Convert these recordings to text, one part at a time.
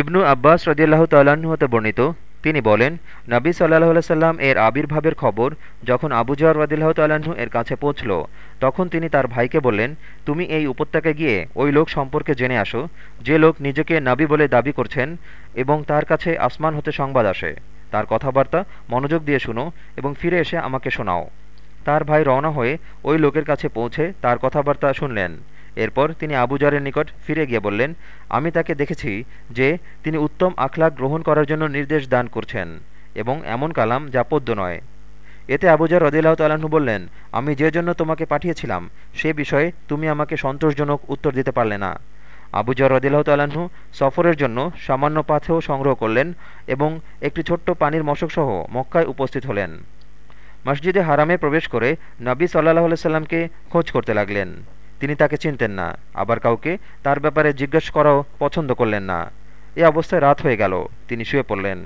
ইবনু আব্বাস রদিয়াল্লাহ হতে বর্ণিত, তিনি বলেন, নবী সাল্লাহ সাল্লাম এর আবির্ভাবের খবর যখন আবুজার রদিল্লাহ তাল্লাহ্ন এর কাছে পৌঁছল, তখন তিনি তার ভাইকে বললেন, তুমি এই উপত্যকায় গিয়ে ওই লোক সম্পর্কে জেনে আসো, যে লোক নিজেকে নাবি বলে দাবি করছেন এবং তার কাছে আসমান হতে সংবাদ আসে। তার কথাবার্তা মনোযোগ দিয়ে শুনো এবং ফিরে এসে আমাকে শোনাও। তার ভাই রওনা হয়ে ওই লোকের কাছে পৌঁছে তার কথাবার্তা শুনলেন। এরপর তিনি আবুজারের নিকট ফিরে গিয়ে বললেন, আমি তাকে দেখেছি যে তিনি উত্তম আখলাক গ্রহণ করার জন্য নির্দেশ দান করছেন এবং এমন কালাম যা পদ্য নয়। এতে আবুজার রদিল্লাহ তাল্লাহ্ন বললেন, আমি যে জন্য তোমাকে পাঠিয়েছিলাম, সে বিষয়ে তুমি আমাকে সন্তোষজনক উত্তর দিতে পারলে না। আবুজার রদিল্লাহ তাল্লাহ্ন সফরের জন্য সামান্য পাথেও সংগ্রহ করলেন এবং একটি ছোট্ট পানির মশকসহ মক্কায় উপস্থিত হলেন। মসজিদে হারামে প্রবেশ করে নবী সাল্লাহ সাল্লামকে খোঁজ করতে লাগলেন। তিনি তাকে চিনতেন না। আবার কাউকে তার ব্যাপারে জিজ্ঞেস করাও পছন্দ করলেন না। এ অবস্থায় রাত হয়ে গেল। তিনি শুয়ে পড়লেন।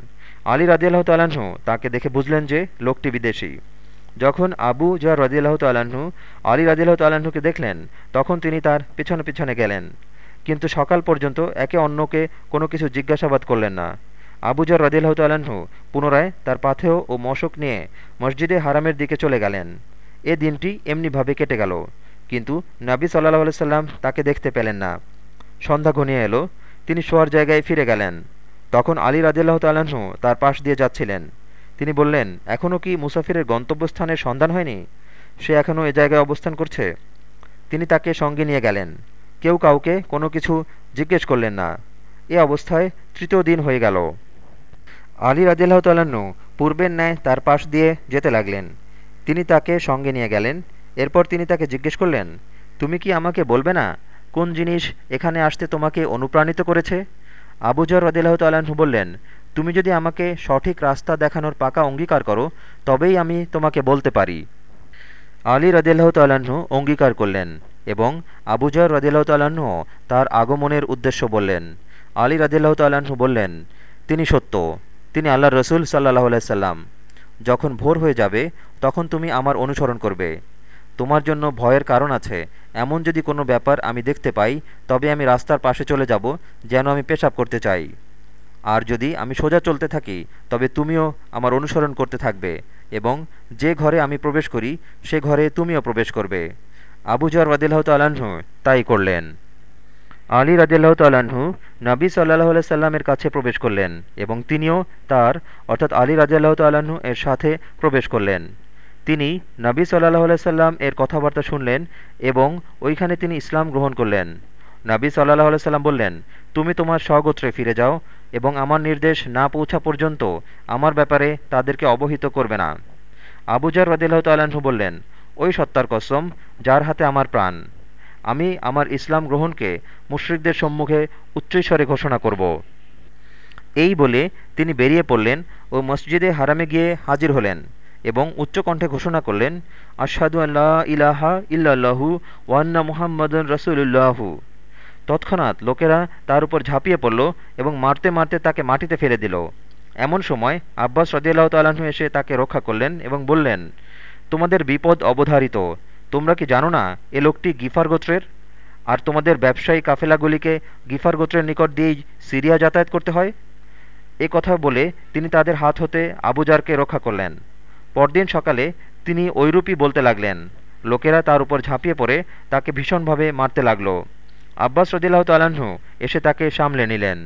আলী রাজিয়াল্লাহ তাল্লাহ্ন তাকে দেখে বুঝলেন যে লোকটি বিদেশি। যখন আবু জা রদিয়াল্লাহ তাল্লাহ্ন আলী রাজিয়াল্লাহ তাল্লাহ্নকে দেখলেন, তখন তিনি তার পিছনে পিছনে গেলেন। কিন্তু সকাল পর্যন্ত একে অন্যকে কোনো কিছু জিজ্ঞাসাবাদ করলেন না। আবুজার রদিল্লাহ তাল্লাহ্ন পুনরায় তার পাথেও ও মশক নিয়ে মসজিদে হারামের দিকে চলে গেলেন। এ দিনটি এমনিভাবে কেটে গেল। কিন্তু নাবি সাল্লাহ সাল্লাম তাকে দেখতে পেলেন না। সন্ধ্যা ঘনিয়ে এলো, তিনি শোয়ার জায়গায় ফিরে গেলেন। তখন আলী রাজিল্লাহ তাল্লাহ্ন তার পাশ দিয়ে যাচ্ছিলেন। তিনি বললেন এখনও কি মুসাফিরের গন্তব্যস্থানের সন্ধান হয়নি? সে এখনও এ জায়গায় অবস্থান করছে? তিনি তাকে সঙ্গে নিয়ে গেলেন। কেউ কাউকে কোনো কিছু জিজ্ঞেস করলেন না। এ অবস্থায় তৃতীয় দিন হয়ে গেল। আলী রাজিল্লাহ তাল্লাহ্ন পূর্বের ন্যায় তার পাশ দিয়ে যেতে লাগলেন। তিনি তাকে সঙ্গে নিয়ে গেলেন এরপর তিনি তাকে জিজ্ঞেস করলেন, তুমি কি আমাকে বলবে না কোন জিনিস এখানে আসতে তোমাকে অনুপ্রাণিত করেছে? আবুজর রদিল্লাহ তাল্লাহ্ন বললেন, তুমি যদি আমাকে সঠিক রাস্তা দেখানোর পাকা অঙ্গীকার করো, তবেই আমি তোমাকে বলতে পারি। আলী রদিল্লাহ তাল্লাহ্ন অঙ্গীকার করলেন এবং আবুজর রদিল্লাহ তাল্লাহ্ন তার আগমনের উদ্দেশ্য বললেন। আলী রদিল্লাহ তাল্লাহ্ন বললেন, তিনি সত্য, তিনি আল্লাহ রসুল সাল্লাহ সাল্লাম। যখন ভোর হয়ে যাবে, তখন তুমি আমার অনুসরণ করবে। তোমার জন্য ভয়ের কারণ আছে। এমন যদি কোনো ব্যাপার আমি দেখতে পাই, তবে আমি রাস্তার পাশে চলে যাব, যেন আমি পেশাব করতে চাই। আর যদি আমি সোজা চলতে থাকি, তবে তুমিও আমার অনুসরণ করতে থাকবে, এবং যে ঘরে আমি প্রবেশ করি, সে ঘরে তুমিও প্রবেশ করবে। আবুজার রদিল্লাহ তাল্লাহ্ন তাই করলেন। আলী রাজিয়াল্লাহ তাল্লাহ্ন নবী সাল্লাহ সাল্লামের কাছে প্রবেশ করলেন, এবং তিনিও তার, অর্থাৎ আলী রাজিয়াল্লাহ তাল্লাহ্ন এর সাথে প্রবেশ করলেন। তিনি নবী সাল্লাহ সাল্লাম এর কথাবার্তা শুনলেন এবং ওইখানে তিনি ইসলাম গ্রহণ করলেন। নবী সাল্লাহ সাল্লাম বললেন, তুমি তোমার স্বগোত্রে ফিরে যাও এবং আমার নির্দেশ না পৌঁছা পর্যন্ত আমার ব্যাপারে তাদেরকে অবহিত করবে না। আবুজার রদিল্লাহ তাল্লাহ্ন বললেন, ওই সত্তার কসম, যার হাতে আমার প্রাণ। আমি আমার ইসলাম গ্রহণকে মুশ্রিকদের সম্মুখে উচ্চৈস্বরে ঘোষণা করব। এই বলে তিনি বেরিয়ে পড়লেন ও মসজিদে হারামে গিয়ে হাজির হলেন। এবং উচ্চকণ্ঠে ঘোষণা করলেন, আশহাদু আল্লাহ ইলাহা ইল্লাল্লাহু ওয়ান্না মুহাম্মদন রসুল্লাহু তৎক্ষণাৎ লোকেরা তার উপর ঝাঁপিয়ে পড়ল এবং মারতে মারতে তাকে মাটিতে ফেলে দিল। এমন সময় আব্বাস রদিয়াল্লাহ তাল্লাহ্ন এসে তাকে রক্ষা করলেন এবং বললেন, তোমাদের বিপদ অবধারিত। তোমরা কি জানো না এ লোকটি গিফার গোত্রের? আর তোমাদের ব্যবসায়ী কাফেলাগুলিকে গিফার গোত্রের নিকট দিয়েই সিরিয়া যাতায়াত করতে হয়? এ কথা বলে তিনি তাদের হাত হতে আবুজারকে রক্ষা করলেন। পরদিন সকালে তিনি ঐরূপই বলতে লাগলেন। লোকেরা তার উপর ঝাঁপিয়ে পড়ে তাকে ভীষণভাবে মারতে লাগল। আব্বাস রদিল্লাহ তালাহু এসে তাকে সামলে নিলেন।